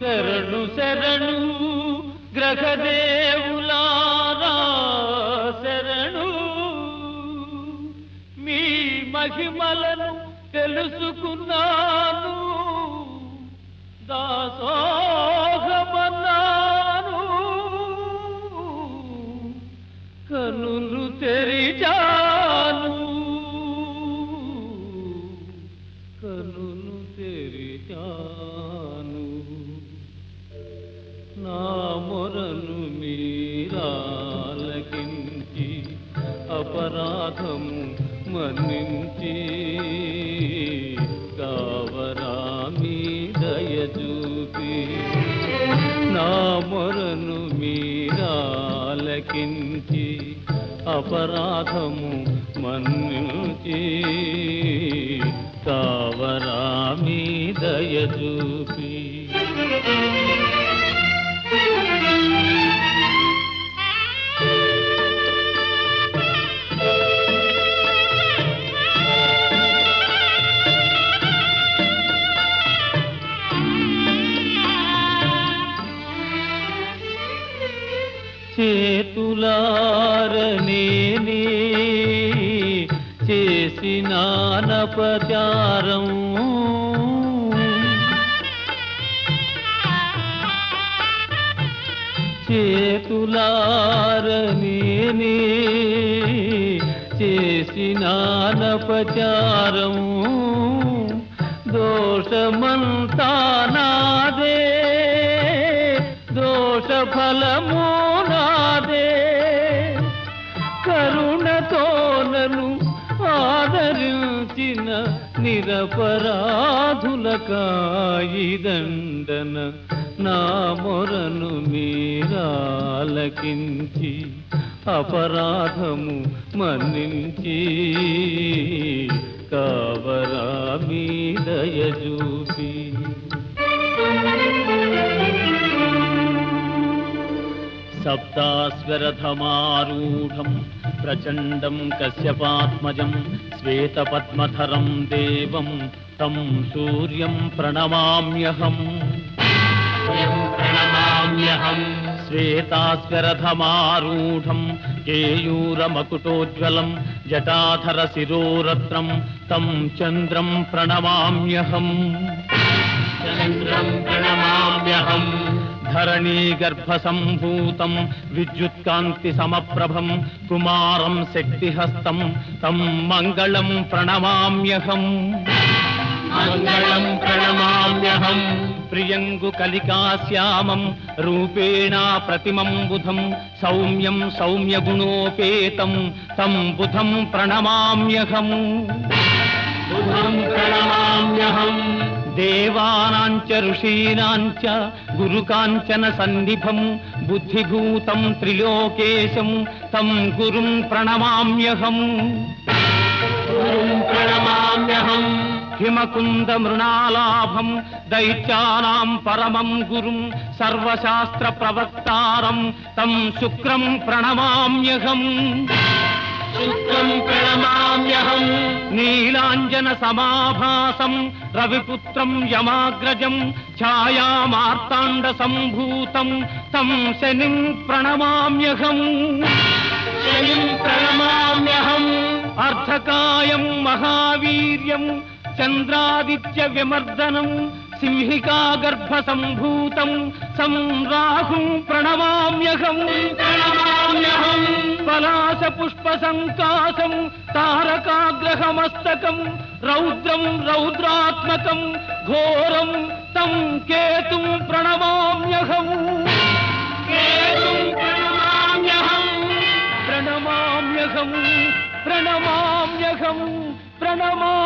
శరణు శరణు గ్రహదేవులారా శరణు. మీ మహిమలను తెలుసుకున్నాను దాసోహమన్నాను. కనులు తెరిచాను కనులు తెరిచాను. నా మొరను మీరాలకించి అపరాధము మన్నించి కావరా మీ దయచూపి నా మొరను మీరాలకించి అపరాధము మన్నించి కావరా మీ దయ చేతులారనేనే చేసినానపచారం చేతులారనేనే చేసినానపచారం దోషమంతా నాదే దోష నిరపరాధుల కాయిదండన నా మొరను మీరాలకించి అపరాధము మన్నించి కావరా మీ దయ చూపి. सप्तास्वरथमारूढम् प्रचण्डम् कश्यपात्मजम् श्वेतपद्मधरम् देवम् तम् सूर्यम् प्रणमाम्यहम्। प्रणमाम्यहम्। श्वेतास्वरथमारूढम् केयूरमकुटोज्ज्वलम् जटाधरशिरोरत्रम् तम् चन्द्रम् प्रणमाम्यहम्। चन्द्रम् प्रणमाम्यहम्। ప్రణమామ్యహం ధరణీ గర్భ సంభూతం విద్యుత్కాంతి సమప్రభం కుమారం శక్తిహస్తం తం మంగళం ప్రణమామ్యహం. మంగళం ప్రణమామ్యహం. ప్రియంగు కలికాశ్యామం రూపేణ ప్రతిమం బుధం సౌమ్యం సౌమ్య గుణోపేతం తం బుధం ప్రణమామ్యహం. బుధం ప్రణమామ్యహం. దేవానాంచ ఋషీణాంచ గురుకాంచన సన్నిభం బుద్ధిభూతం త్రిలోకేశం తం గురుం ప్రణమామ్యహం. గురుం ప్రణమామ్యహం. హిమకుంద మృణాలాభం దైత్యానాం పరమం గురుం సర్వశాస్త్ర ప్రవక్తారం తం శుక్రం ప్రణమామ్యహం. ప్రణమామ్యహం. నీలాంజన సమాభాసం రవిపుత్రం యమాగ్రజం ఛాయామార్తాండ సంభూతం తం శనిం ప్రణమామ్యహం. శనిం ప్రణమామ్యహం. అర్ధకాయం మహావీర్యం చంద్రాదిత్య విమర్దనం సింహికా గర్భ సంభూతం సంరాహుం ప్రణమామ్యహం ప్రణమామ్యహం పలాశ పుష్ప సంకాశం తారకాగ్రహమస్తకం రౌద్రం రౌద్రాత్మకం ఘోరం తం కేతుం ప్రణమామ్యహం కేతుం ప్రణమామ్యహం ప్రణమామ్యహం ప్రణమామ్యహం ప్రణమామ్యహం